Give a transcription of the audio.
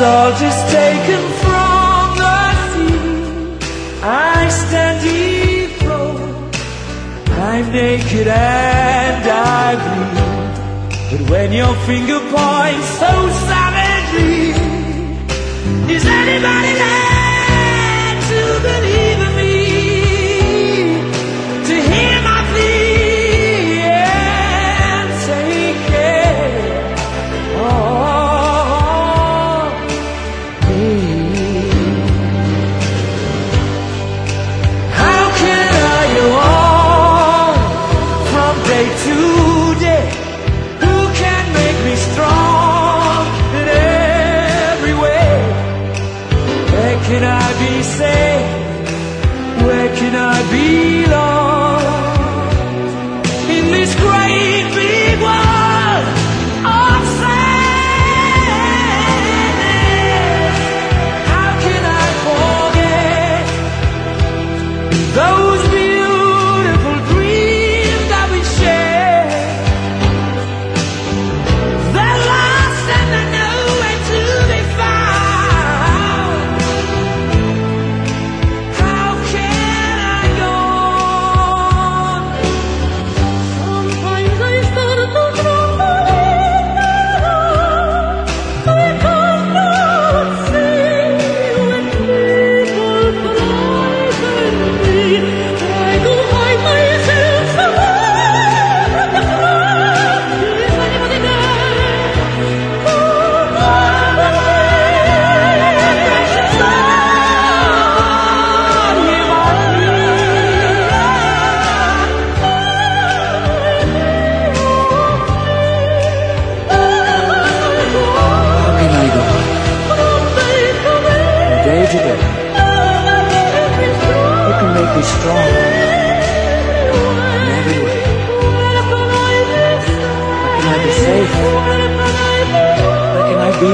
soldiers taken from the. I stand dethroned. I'm naked and I bleed. But when your finger points so savage. Those be strong in every way. How can I be safe? How can I be